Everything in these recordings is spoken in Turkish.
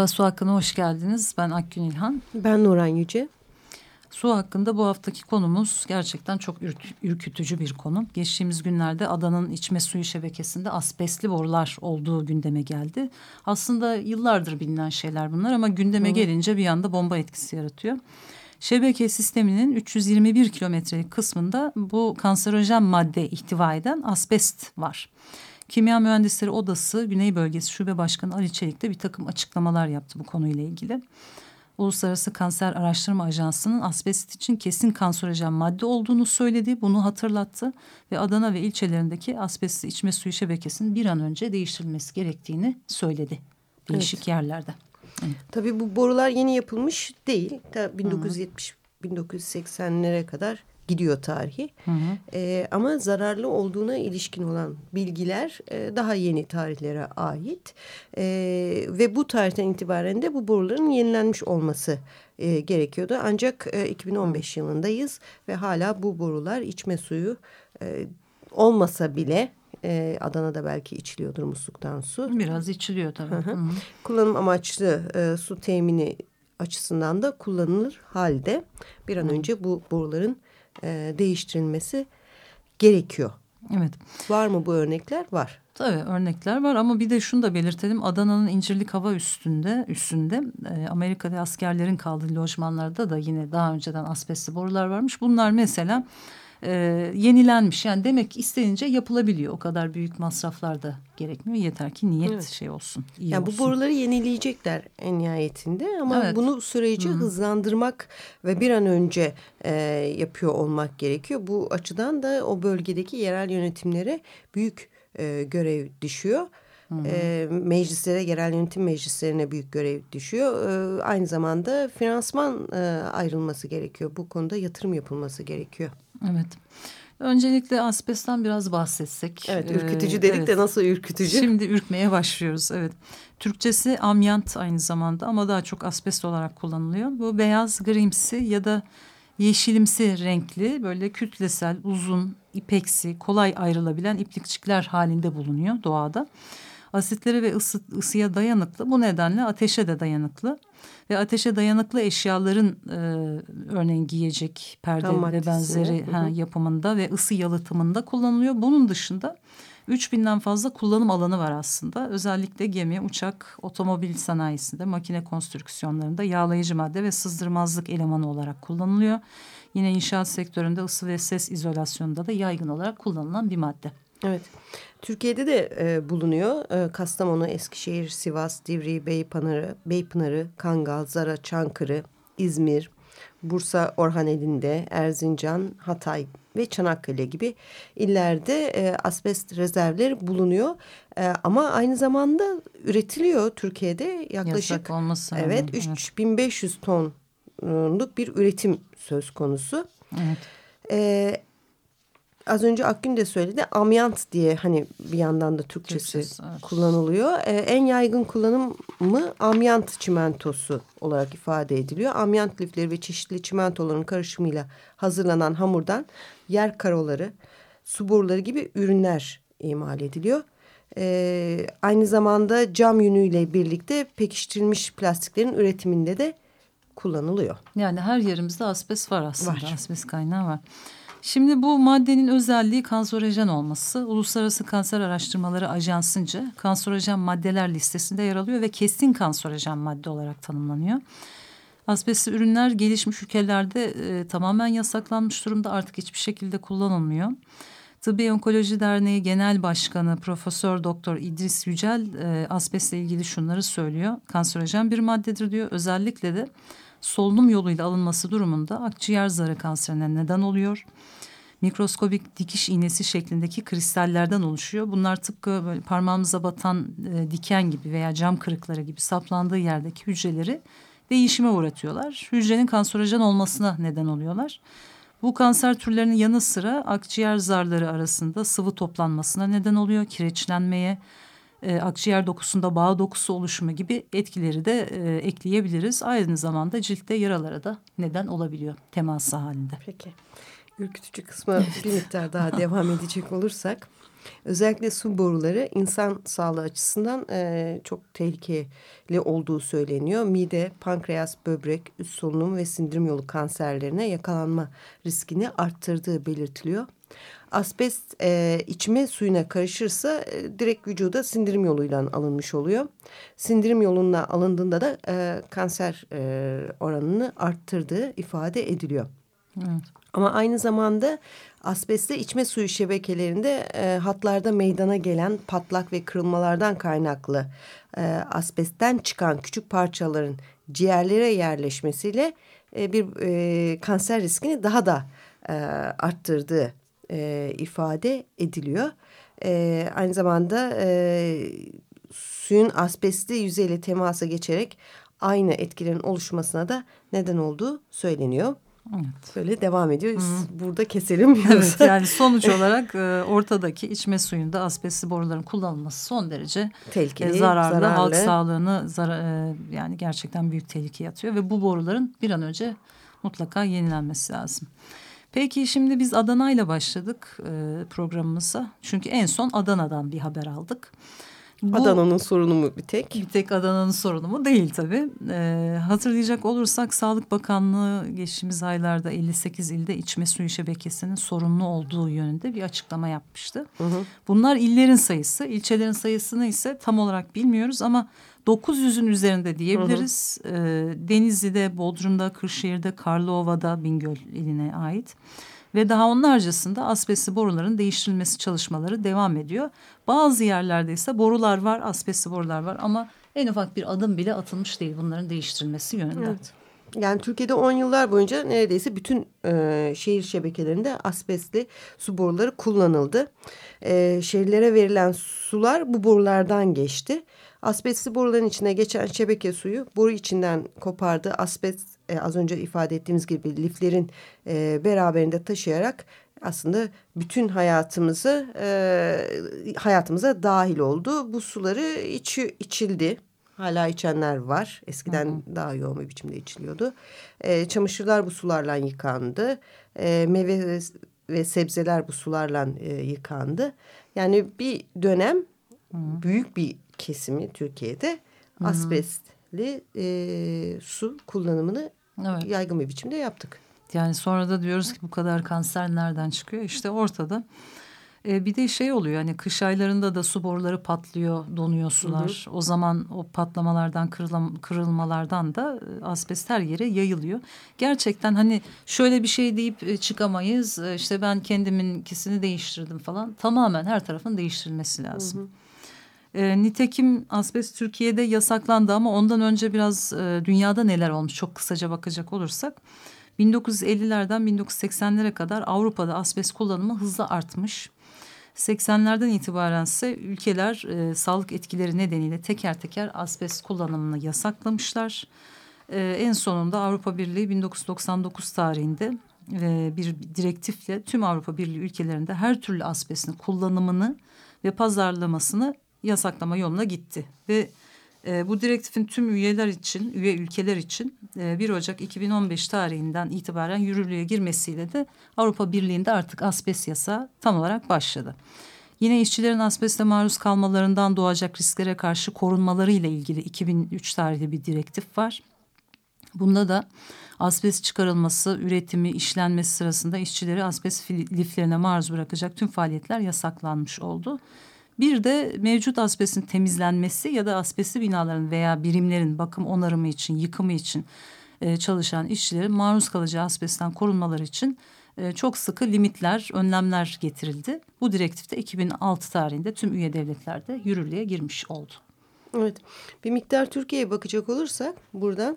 Merhaba, Su Hakkı'na hoş geldiniz. Ben Akgün İlhan. Ben Nuran Yüce. Su hakkında bu haftaki konumuz gerçekten çok ürkütücü bir konu. Geçtiğimiz günlerde adanın içme suyu şebekesinde asbestli borular olduğu gündeme geldi. Aslında yıllardır bilinen şeyler bunlar ama gündeme Hı. gelince bir anda bomba etkisi yaratıyor. Şebeke sisteminin 321 kilometrelik kısmında bu kanserojen madde ihtiva eden asbest var. Kimya Mühendisleri Odası Güney Bölgesi Şube Başkanı Ali Çelik de bir takım açıklamalar yaptı bu konuyla ilgili. Uluslararası Kanser Araştırma Ajansı'nın asbest için kesin kanserojen madde olduğunu söyledi. Bunu hatırlattı ve Adana ve ilçelerindeki asbestli içme suyu şebekesinin bir an önce değiştirilmesi gerektiğini söyledi. Değişik evet. yerlerde. Evet. Tabii bu borular yeni yapılmış değil. 1970 1980'lere kadar gidiyor tarihi. Hı hı. E, ama zararlı olduğuna ilişkin olan bilgiler e, daha yeni tarihlere ait. E, ve bu tarihten itibaren de bu boruların yenilenmiş olması e, gerekiyordu. Ancak e, 2015 yılındayız ve hala bu borular içme suyu e, olmasa bile e, Adana'da belki içiliyordur musluktan su. Biraz içiliyor tabii. Hı hı. Hı hı. Kullanım amaçlı e, su temini açısından da kullanılır halde bir an önce bu boruların e, değiştirilmesi gerekiyor. Evet. Var mı bu örnekler? Var. Tabii örnekler var ama bir de şunu da belirtelim. Adana'nın İncirlik Hava Üstünde üstünde e, Amerika'da askerlerin kaldığı lojmanlarda da yine daha önceden asbestli borular varmış. Bunlar mesela e, yenilenmiş. Yani demek ki istenince yapılabiliyor. O kadar büyük masraflar da gerekmiyor. Yeter ki niyet evet. şey olsun. Iyi yani olsun. bu boruları yenileyecekler en nihayetinde ama evet. bunu süreci Hı -hı. hızlandırmak ve bir an önce e, yapıyor olmak gerekiyor. Bu açıdan da o bölgedeki yerel yönetimlere büyük e, görev düşüyor. E, meclislere, yerel yönetim meclislerine büyük görev düşüyor. E, aynı zamanda finansman e, ayrılması gerekiyor. Bu konuda yatırım yapılması gerekiyor. Evet. Öncelikle asbestten biraz bahsetsek. Evet ürkütücü ee, dedik evet. de nasıl ürkütücü? Şimdi ürkmeye başlıyoruz evet. Türkçesi amyant aynı zamanda ama daha çok asbest olarak kullanılıyor. Bu beyaz grimsi ya da yeşilimsi renkli böyle kütlesel uzun ipeksi kolay ayrılabilen iplikçikler halinde bulunuyor doğada. Asitlere ve ısı, ısıya dayanıklı bu nedenle ateşe de dayanıklı ve ateşe dayanıklı eşyaların e, örneğin giyecek perde ve benzeri ha, yapımında ve ısı yalıtımında kullanılıyor. Bunun dışında 3000'den fazla kullanım alanı var aslında. Özellikle gemi, uçak, otomobil sanayisinde, makine konstrüksiyonlarında yağlayıcı madde ve sızdırmazlık elemanı olarak kullanılıyor. Yine inşaat sektöründe ısı ve ses izolasyonunda da yaygın olarak kullanılan bir madde. Evet. Türkiye'de de e, bulunuyor. E, Kastamonu, Eskişehir, Sivas, Divri, Beypınarı, Beypınarı, Kangal, Zara, Çankırı, İzmir, Bursa, Orhaneli'nde, Erzincan, Hatay ve Çanakkale gibi illerde e, asbest rezervleri bulunuyor. E, ama aynı zamanda üretiliyor Türkiye'de yaklaşık Yasak olması evet 3500 tonluk bir üretim söz konusu. Evet. E, az önce Akgün de söyledi amyant diye hani bir yandan da Türkçesi, Türkçesi evet. kullanılıyor. Ee, en yaygın kullanımı amyant çimentosu olarak ifade ediliyor. Amyant lifleri ve çeşitli çimentoların karışımıyla hazırlanan hamurdan yer karoları, su boruları gibi ürünler imal ediliyor. Ee, aynı zamanda cam yünüyle birlikte pekiştirilmiş plastiklerin üretiminde de kullanılıyor. Yani her yerimizde asbest var aslında. Var. Asbest kaynağı var. Şimdi bu maddenin özelliği kanserojen olması. Uluslararası Kanser Araştırmaları Ajansı'nca kanserojen maddeler listesinde yer alıyor ve kesin kanserojen madde olarak tanımlanıyor. Asbestli ürünler gelişmiş ülkelerde e, tamamen yasaklanmış durumda artık hiçbir şekilde kullanılmıyor. Tıbbi Onkoloji Derneği Genel Başkanı Profesör Doktor İdris Yücel e, asbestle ilgili şunları söylüyor. Kanserojen bir maddedir diyor. Özellikle de solunum yoluyla alınması durumunda akciğer zarı kanserine neden oluyor. mikroskobik dikiş iğnesi şeklindeki kristallerden oluşuyor. Bunlar tıpkı böyle parmağımıza batan e, diken gibi veya cam kırıkları gibi saplandığı yerdeki hücreleri değişime uğratıyorlar. Hücrenin kanserojen olmasına neden oluyorlar. Bu kanser türlerinin yanı sıra akciğer zarları arasında sıvı toplanmasına neden oluyor. Kireçlenmeye, e, akciğer dokusunda bağ dokusu oluşumu gibi etkileri de e, ekleyebiliriz. Aynı zamanda ciltte yaralara da neden olabiliyor teması halinde. Peki. Ürkütücü kısmı bir miktar daha devam edecek olursak özellikle su boruları insan sağlığı açısından e, çok tehlikeli olduğu söyleniyor. Mide, pankreas, böbrek, üst solunum ve sindirim yolu kanserlerine yakalanma riskini arttırdığı belirtiliyor. Asbest e, içme suyuna karışırsa e, direkt vücuda sindirim yoluyla alınmış oluyor. Sindirim yoluna alındığında da e, kanser e, oranını arttırdığı ifade ediliyor. Evet. Ama aynı zamanda asbestle içme suyu şebekelerinde e, hatlarda meydana gelen patlak ve kırılmalardan kaynaklı e, asbestten çıkan küçük parçaların ciğerlere yerleşmesiyle e, bir e, kanser riskini daha da e, arttırdığı e, ifade ediliyor. E, aynı zamanda e, suyun asbestli yüzeyle temasa geçerek aynı etkilerin oluşmasına da neden olduğu söyleniyor. Evet. Böyle devam ediyor. Hı. Burada keselim. Evet yani sonuç olarak e, ortadaki içme suyunda asbestli boruların kullanılması son derece tehlikeli, e, zararlı, zararlı. Halk sağlığını zara, e, yani gerçekten büyük tehlike yatıyor ve bu boruların bir an önce mutlaka yenilenmesi lazım. Peki şimdi biz Adana ile başladık e, programımıza. Çünkü en son Adana'dan bir haber aldık. Adana'nın sorunu mu bir tek? Bir tek Adana'nın sorunu mu değil tabii. Ee, hatırlayacak olursak Sağlık Bakanlığı geçtiğimiz aylarda 58 ilde içme suyu şebekesinin sorunlu olduğu yönünde bir açıklama yapmıştı. Hı hı. Bunlar illerin sayısı, ilçelerin sayısını ise tam olarak bilmiyoruz ama 900'ün üzerinde diyebiliriz. Hı hı. Ee, Denizli'de, Bodrum'da, Kırşehir'de, Karlıova'da, Bingöl iline ait ve daha onlarcasında asbestli boruların değiştirilmesi çalışmaları devam ediyor. Bazı yerlerde ise borular var, asbestli borular var ama en ufak bir adım bile atılmış değil bunların değiştirilmesi yönünde. Evet. Yani Türkiye'de 10 yıllar boyunca neredeyse bütün e, şehir şebekelerinde asbestli su boruları kullanıldı. E, şehirlere verilen sular bu borulardan geçti. Asbestli boruların içine geçen şebeke suyu boru içinden kopardı. Asbest e, az önce ifade ettiğimiz gibi liflerin e, beraberinde taşıyarak aslında bütün hayatımızı e, hayatımıza dahil oldu. Bu suları içi, içildi. Hala içenler var. Eskiden hı hı. daha yoğun bir biçimde içiliyordu. E, çamaşırlar bu sularla yıkandı. E, meyve ve, ve sebzeler bu sularla e, yıkandı. Yani bir dönem hı. büyük bir kesimi Türkiye'de hı asbestli e, su kullanımını evet. yaygın bir biçimde yaptık. Yani sonra da diyoruz ki bu kadar kanser nereden çıkıyor? İşte ortada. E, bir de şey oluyor hani kış aylarında da su boruları patlıyor, donuyor sular. Hı hı. O zaman o patlamalardan, kırılam, kırılmalardan da e, asbest her yere yayılıyor. Gerçekten hani şöyle bir şey deyip e, çıkamayız. E, işte ben kendiminkisini değiştirdim falan. Tamamen her tarafın değiştirilmesi lazım. Hı hı. E, nitekim asbest Türkiye'de yasaklandı ama ondan önce biraz e, dünyada neler olmuş çok kısaca bakacak olursak. 1950'lerden 1980'lere kadar Avrupa'da asbest kullanımı hızla artmış. 80'lerden itibaren ise ülkeler e, sağlık etkileri nedeniyle teker teker asbest kullanımını yasaklamışlar. E, en sonunda Avrupa Birliği 1999 tarihinde e, bir direktifle tüm Avrupa Birliği ülkelerinde her türlü asbestin kullanımını ve pazarlamasını yasaklama yoluna gitti. Ve e, bu direktifin tüm üyeler için, üye ülkeler için e, 1 Ocak 2015 tarihinden itibaren yürürlüğe girmesiyle de Avrupa Birliği'nde artık asbest yasağı tam olarak başladı. Yine işçilerin asbeste maruz kalmalarından doğacak risklere karşı korunmaları ile ilgili 2003 tarihli bir direktif var. Bunda da asbest çıkarılması, üretimi, işlenmesi sırasında işçileri asbest liflerine maruz bırakacak tüm faaliyetler yasaklanmış oldu. Bir de mevcut asbestin temizlenmesi ya da asbestli binaların veya birimlerin bakım onarımı için, yıkımı için e, çalışan işçilerin maruz kalacağı asbestten korunmaları için e, çok sıkı limitler, önlemler getirildi. Bu direktifte 2006 tarihinde tüm üye devletlerde yürürlüğe girmiş oldu. Evet bir miktar Türkiye'ye bakacak olursak burada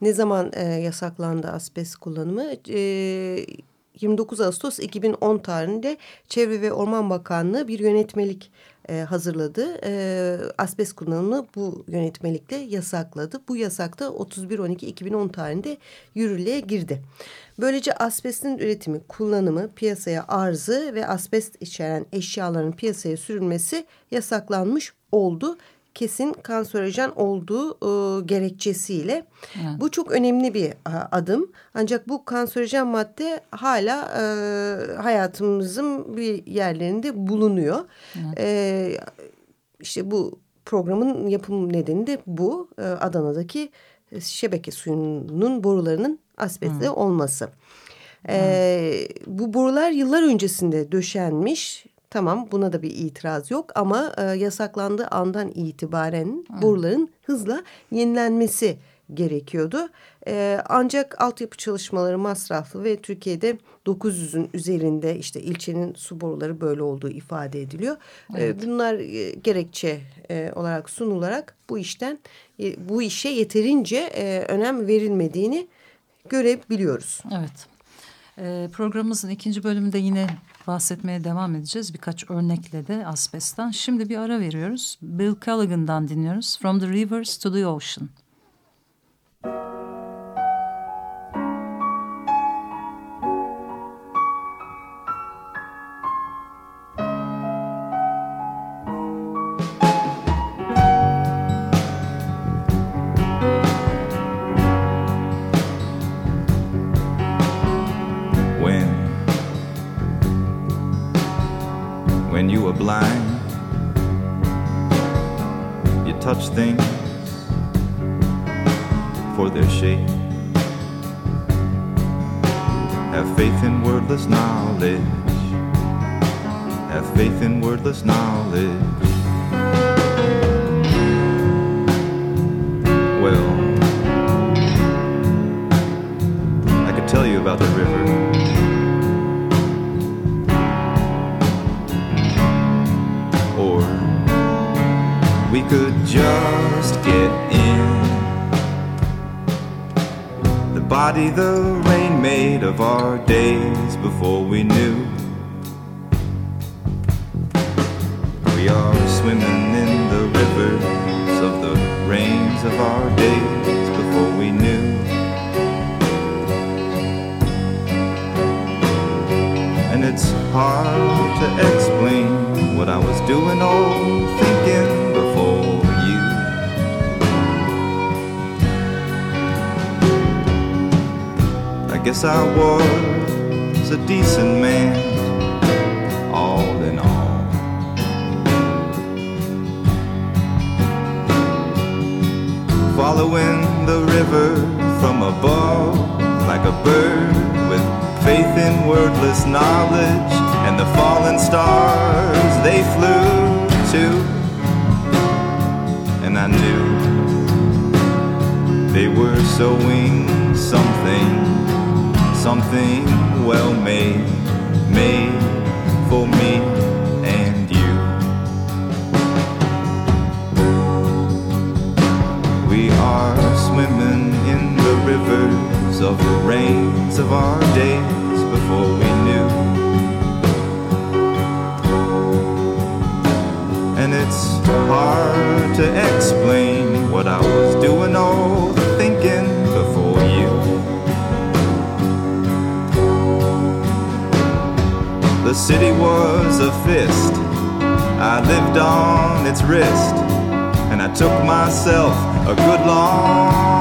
ne zaman e, yasaklandı asbest kullanımı? E, 29 Ağustos 2010 tarihinde Çevre ve Orman Bakanlığı bir yönetmelik e, hazırladı. E, asbest kullanımını bu yönetmelikle yasakladı. Bu yasakta 31-12-2010 tarihinde yürürlüğe girdi. Böylece asbestin üretimi, kullanımı, piyasaya arzı ve asbest içeren eşyaların piyasaya sürülmesi yasaklanmış oldu kesin kanserojen olduğu e, gerekçesiyle. Evet. Bu çok önemli bir a, adım. Ancak bu kanserojen madde hala e, hayatımızın bir yerlerinde bulunuyor. Evet. E, işte bu programın yapım nedeni de bu. E, Adana'daki şebeke suyunun borularının asbestli olması. E, bu borular yıllar öncesinde döşenmiş Tamam buna da bir itiraz yok ama e, yasaklandığı andan itibaren Hı. boruların hızla yenilenmesi gerekiyordu. E, ancak altyapı çalışmaları masraflı ve Türkiye'de 900'ün üzerinde işte ilçenin su boruları böyle olduğu ifade ediliyor. E, evet. E, bunlar e, gerekçe e, olarak sunularak bu işten e, bu işe yeterince e, önem verilmediğini görebiliyoruz. Evet. E, programımızın ikinci bölümünde yine bahsetmeye devam edeceğiz. Birkaç örnekle de asbestten. Şimdi bir ara veriyoruz. Bill Callaghan'dan dinliyoruz. From the Rivers to the Ocean. blind. You touch things for their shape. Have faith in wordless knowledge. Have faith in wordless knowledge. Well, I could tell you about the river. Body the rain made of our days before we knew. We are swimming in the rivers of the rains of our days before we knew. And it's hard to explain what I was doing or thinking guess I was a decent man, all in all. Following the river from above, like a bird with faith in wordless knowledge, and the fallen stars they flew to, and I knew they were sowing something something well made, made for me and you. We are swimming in the rivers of the rains of our days before we knew. And it's hard to explain what I was doing all the The city was a fist. I lived on its wrist, and I took myself a good long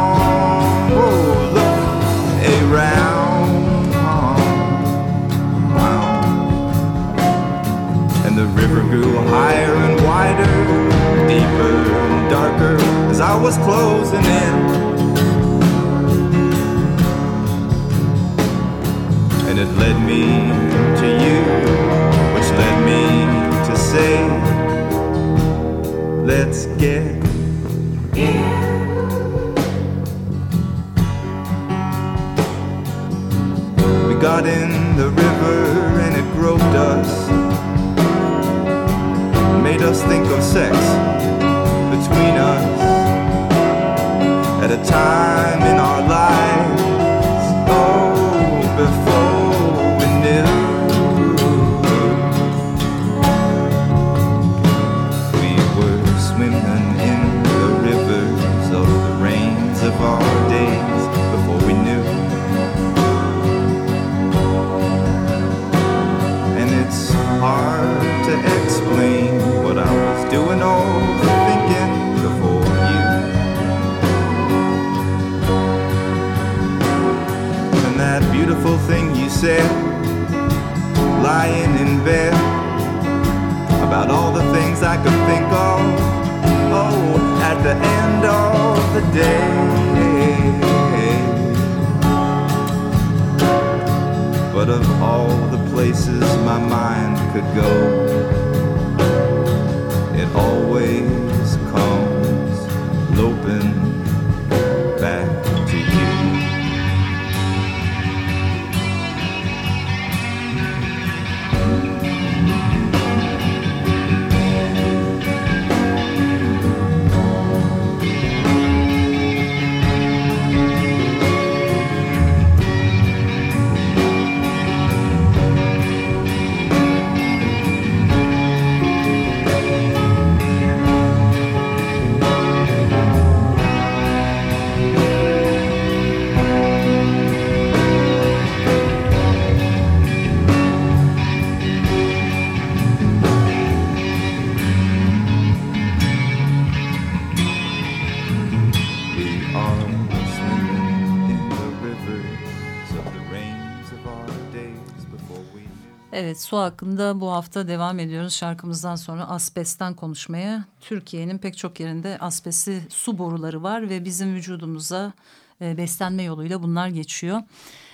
Evet su hakkında bu hafta devam ediyoruz. Şarkımızdan sonra asbestten konuşmaya. Türkiye'nin pek çok yerinde asbestli su boruları var ve bizim vücudumuza e, beslenme yoluyla bunlar geçiyor.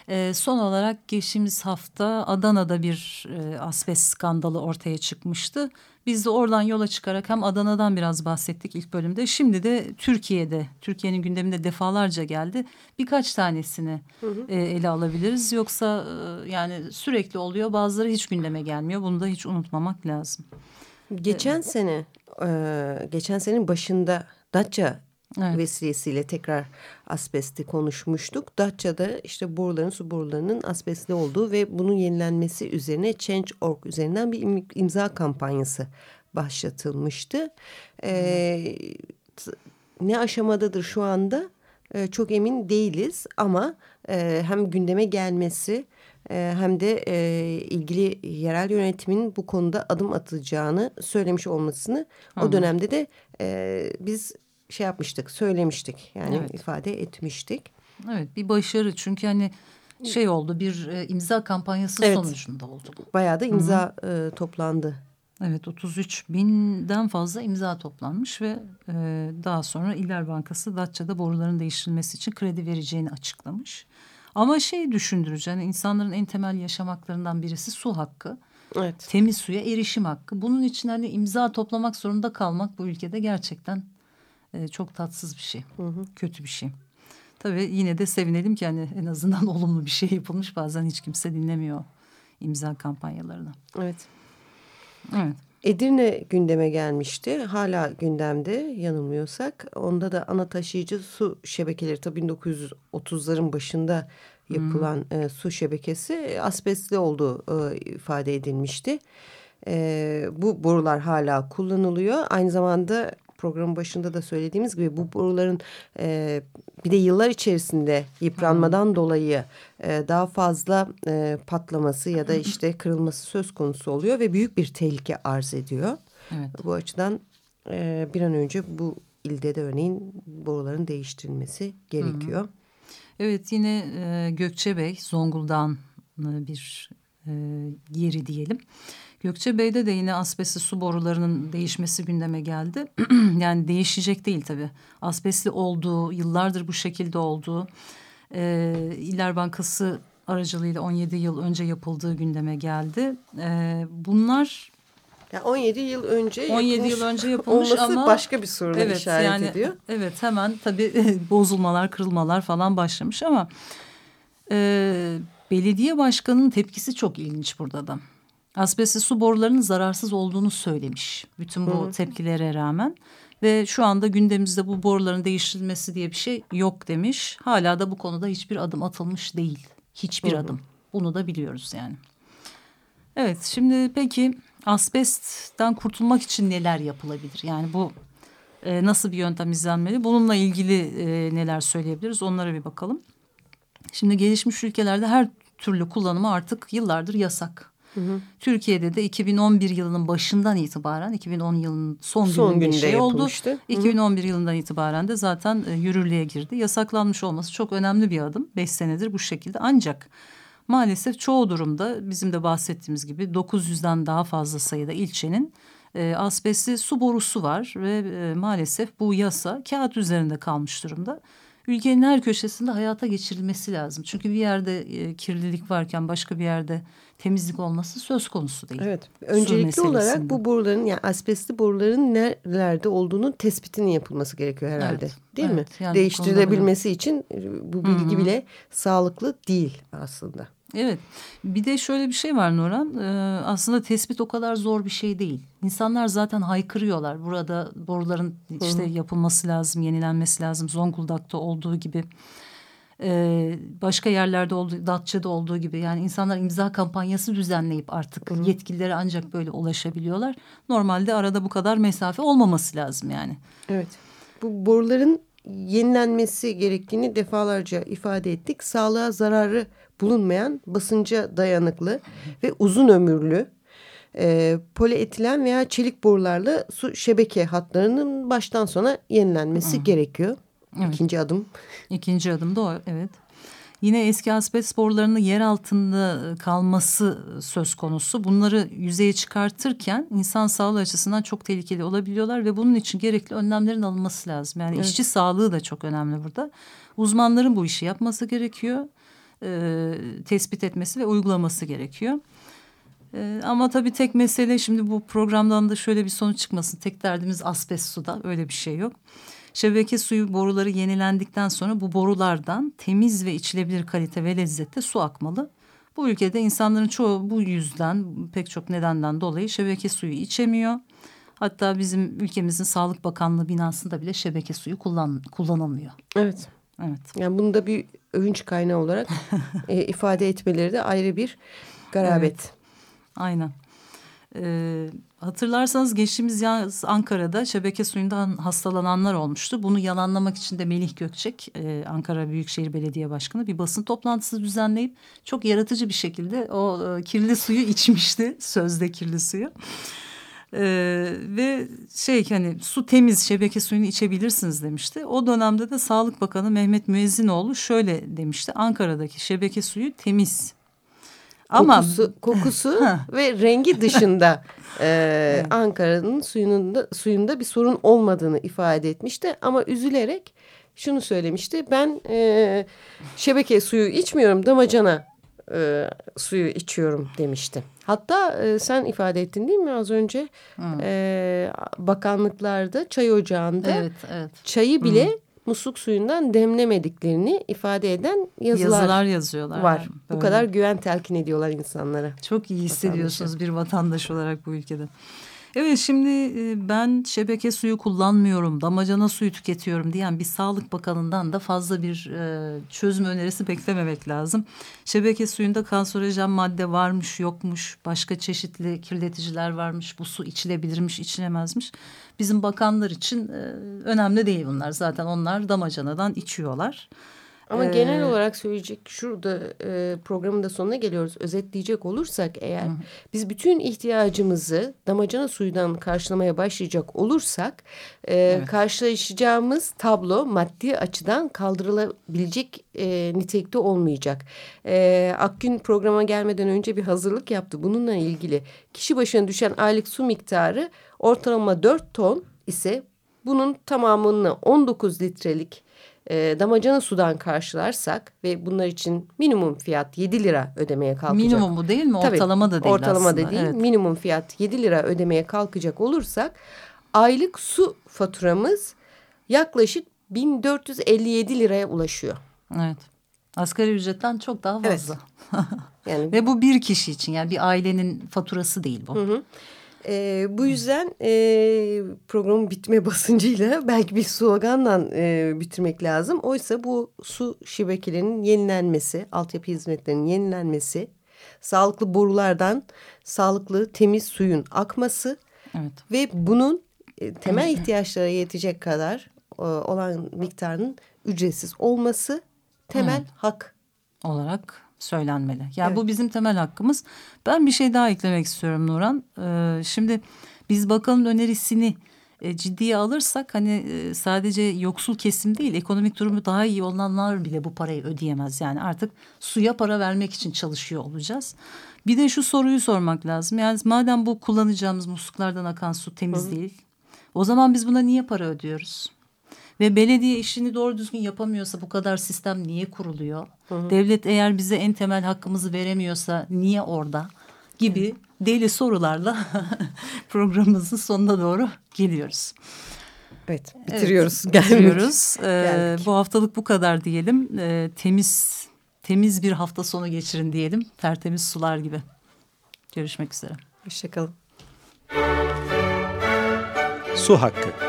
E, son olarak geçtiğimiz hafta Adana'da bir e, asbest skandalı ortaya çıkmıştı. Biz de oradan yola çıkarak hem Adana'dan biraz bahsettik ilk bölümde. Şimdi de Türkiye'de, Türkiye'nin gündeminde defalarca geldi. Birkaç tanesini e, ele alabiliriz. Yoksa e, yani sürekli oluyor bazıları hiç gündeme gelmiyor. Bunu da hiç unutmamak lazım. Geçen sene, e, geçen senenin başında Datça Evet. vesilesiyle tekrar asbesti konuşmuştuk. Datça'da işte boruların, su borularının asbestli olduğu ve bunun yenilenmesi üzerine Change.org üzerinden bir im- imza kampanyası başlatılmıştı. E, t- ne aşamadadır şu anda e, çok emin değiliz ama e, hem gündeme gelmesi e, hem de e, ilgili yerel yönetimin bu konuda adım atacağını söylemiş olmasını o dönemde de e, biz şey yapmıştık söylemiştik yani Evet. ifade etmiştik. Evet bir başarı çünkü hani şey oldu bir e, imza kampanyası Evet. sonucunda oldu. Bayağı da imza e, toplandı. Evet 33 binden fazla imza toplanmış ve e, daha sonra İller Bankası Datça'da boruların değiştirilmesi için kredi vereceğini açıklamış. Ama şey düşündürücü hani insanların en temel yaşam haklarından birisi su hakkı. Evet. Temiz suya erişim hakkı. Bunun için hani imza toplamak zorunda kalmak bu ülkede gerçekten e, çok tatsız bir şey. Kötü bir şey. Tabii yine de sevinelim ki hani en azından olumlu bir şey yapılmış. Bazen hiç kimse dinlemiyor imza kampanyalarını. Evet. Evet. Edirne gündeme gelmişti. Hala gündemde yanılmıyorsak. Onda da ana taşıyıcı su şebekeleri tabii 1930'ların başında yapılan e, su şebekesi e, asbestli olduğu e, ifade edilmişti. E, bu borular hala kullanılıyor. Aynı zamanda programın başında da söylediğimiz gibi bu boruların e, bir de yıllar içerisinde yıpranmadan dolayı e, daha fazla e, patlaması ya da işte kırılması söz konusu oluyor ve büyük bir tehlike arz ediyor. Evet. Bu açıdan e, bir an önce bu ilde de örneğin boruların değiştirilmesi gerekiyor. Evet yine e, Gökçebey, Zonguldak'ın e, bir e, yeri diyelim. Gökçebey'de de yine asbestli su borularının değişmesi gündeme geldi. yani değişecek değil tabii. Asbestli olduğu, yıllardır bu şekilde olduğu, e, İller Bankası aracılığıyla 17 yıl önce yapıldığı gündeme geldi. E, bunlar Yani 17 yıl önce 17 yapılmış yıl önce yapılmış olması ama başka bir soruna işaret yani, ediyor. Evet hemen tabii bozulmalar, kırılmalar falan başlamış ama e, belediye başkanının tepkisi çok ilginç burada da. Asbestli su borularının zararsız olduğunu söylemiş bütün bu tepkilere rağmen. Ve şu anda gündemimizde bu boruların değiştirilmesi diye bir şey yok demiş. Hala da bu konuda hiçbir adım atılmış değil. Hiçbir adım. Bunu da biliyoruz yani. Evet şimdi peki asbestten kurtulmak için neler yapılabilir? Yani bu e, nasıl bir yöntem izlenmeli? Bununla ilgili e, neler söyleyebiliriz? Onlara bir bakalım. Şimdi gelişmiş ülkelerde her türlü kullanımı artık yıllardır yasak. Türkiye'de de 2011 yılının başından itibaren 2010 yılının son, Son gününde şey oldu. yapılmıştı. Hı hı. 2011 yılından itibaren de zaten e, yürürlüğe girdi. Yasaklanmış olması çok önemli bir adım. Beş senedir bu şekilde ancak maalesef çoğu durumda bizim de bahsettiğimiz gibi 900'den daha fazla sayıda ilçenin e, asbestli su borusu var ve e, maalesef bu yasa kağıt üzerinde kalmış durumda. Ülkenin her köşesinde hayata geçirilmesi lazım. Çünkü bir yerde e, kirlilik varken başka bir yerde temizlik olması söz konusu değil. Evet. Öncelikli olarak bu boruların yani asbestli boruların nerelerde olduğunu tespitinin yapılması gerekiyor herhalde. Evet, değil evet. mi? Yani Değiştirilebilmesi için e, bu bilgi Hı -hı. bile sağlıklı değil aslında. Evet bir de şöyle bir şey var Nurhan ee, aslında tespit o kadar zor bir şey değil. İnsanlar zaten haykırıyorlar burada boruların işte yapılması lazım yenilenmesi lazım Zonguldak'ta olduğu gibi. Ee, başka yerlerde olduğu Datça'da olduğu gibi yani insanlar imza kampanyası düzenleyip artık Hı. yetkililere ancak böyle ulaşabiliyorlar. Normalde arada bu kadar mesafe olmaması lazım yani. Evet bu boruların yenilenmesi gerektiğini defalarca ifade ettik. Sağlığa zararı bulunmayan basınca dayanıklı ve uzun ömürlü e, polietilen veya çelik borularla su şebeke hatlarının baştan sona yenilenmesi Hı. gerekiyor. Evet. İkinci adım. İkinci adım da o evet. Yine eski asbest borularının yer altında kalması söz konusu. Bunları yüzeye çıkartırken insan sağlığı açısından çok tehlikeli olabiliyorlar ve bunun için gerekli önlemlerin alınması lazım. Yani evet. işçi sağlığı da çok önemli burada. Uzmanların bu işi yapması gerekiyor e, tespit etmesi ve uygulaması gerekiyor. E, ama tabii tek mesele şimdi bu programdan da şöyle bir sonuç çıkmasın. Tek derdimiz asbest suda öyle bir şey yok. Şebeke suyu boruları yenilendikten sonra bu borulardan temiz ve içilebilir kalite ve lezzette su akmalı. Bu ülkede insanların çoğu bu yüzden pek çok nedenden dolayı şebeke suyu içemiyor. Hatta bizim ülkemizin Sağlık Bakanlığı binasında bile şebeke suyu kullan, kullanılmıyor. Evet. Evet. Yani bunu da bir övünç kaynağı olarak e, ifade etmeleri de ayrı bir garabet. Evet. Aynen. Ee, hatırlarsanız geçtiğimiz yaz Ankara'da şebeke suyundan hastalananlar olmuştu. Bunu yalanlamak için de Melih Gökçek, e, Ankara Büyükşehir Belediye Başkanı bir basın toplantısı düzenleyip çok yaratıcı bir şekilde o e, kirli suyu içmişti. Sözde kirli suyu. Ee, ve şey hani su temiz şebeke suyunu içebilirsiniz demişti. O dönemde de Sağlık Bakanı Mehmet Müezzinoğlu şöyle demişti. Ankara'daki şebeke suyu temiz. Ama kokusu, kokusu ve rengi dışında e, evet. Ankara'nın suyunda suyunda bir sorun olmadığını ifade etmişti. Ama üzülerek şunu söylemişti. Ben e, şebeke suyu içmiyorum damacana e, suyu içiyorum demişti. Hatta e, sen ifade ettin değil mi az önce? Hmm. E, bakanlıklarda çay ocağında evet, evet. çayı bile hmm. musluk suyundan demlemediklerini ifade eden yazılar, yazılar yazıyorlar. Var. Yani, bu kadar güven telkin ediyorlar insanlara. Çok iyi hissediyorsunuz bir vatandaş olarak bu ülkede. Evet şimdi e, ben şebeke suyu kullanmıyorum, damacana suyu tüketiyorum diyen bir Sağlık Bakanı'ndan da fazla bir e, çözüm önerisi beklememek lazım. Şebeke suyunda kanserojen madde varmış, yokmuş, başka çeşitli kirleticiler varmış, bu su içilebilirmiş, içilemezmiş. Bizim bakanlar için e, önemli değil bunlar. Zaten onlar damacanadan içiyorlar. Ama ee, genel olarak söyleyecek şurada e, programın da sonuna geliyoruz. Özetleyecek olursak eğer hı. biz bütün ihtiyacımızı damacana suyundan karşılamaya başlayacak olursak e, evet. karşılaşacağımız tablo maddi açıdan kaldırılabilecek e, nitelikte olmayacak. E, Akgün programa gelmeden önce bir hazırlık yaptı. Bununla ilgili kişi başına düşen aylık su miktarı ortalama 4 ton ise bunun tamamını 19 litrelik e, damacana sudan karşılarsak ve bunlar için minimum fiyat 7 lira ödemeye kalkacak. Minimum bu değil mi? Ortalama da değil ortalama aslında. da değil. Evet. Minimum fiyat 7 lira ödemeye kalkacak olursak aylık su faturamız yaklaşık 1457 liraya ulaşıyor. Evet. Asgari ücretten çok daha fazla. Evet. yani ve bu bir kişi için yani bir ailenin faturası değil bu. Hı hı. E, bu yüzden e, programın bitme basıncıyla belki bir sloganla e, bitirmek lazım. Oysa bu su şebekelerinin yenilenmesi, altyapı hizmetlerinin yenilenmesi, sağlıklı borulardan sağlıklı temiz suyun akması evet. ve bunun e, temel ihtiyaçlara yetecek kadar e, olan miktarının ücretsiz olması temel evet. hak olarak söylenmeli. Yani evet. bu bizim temel hakkımız. Ben bir şey daha eklemek istiyorum Nuran. Ee, şimdi biz bakanın önerisini e, ciddiye alırsak hani e, sadece yoksul kesim değil ekonomik durumu daha iyi olanlar bile bu parayı ödeyemez. Yani artık suya para vermek için çalışıyor olacağız. Bir de şu soruyu sormak lazım. Yani madem bu kullanacağımız musluklardan akan su temiz Hı. değil. O zaman biz buna niye para ödüyoruz? Ve belediye işini doğru düzgün yapamıyorsa bu kadar sistem niye kuruluyor? Hı hı. Devlet eğer bize en temel hakkımızı veremiyorsa niye orada? Gibi deli sorularla programımızın sonuna doğru geliyoruz. Evet bitiriyoruz. Evet, bitiriyoruz. ee, bu haftalık bu kadar diyelim. Ee, temiz temiz bir hafta sonu geçirin diyelim. Tertemiz sular gibi. Görüşmek üzere. Hoşçakalın. Su Hakkı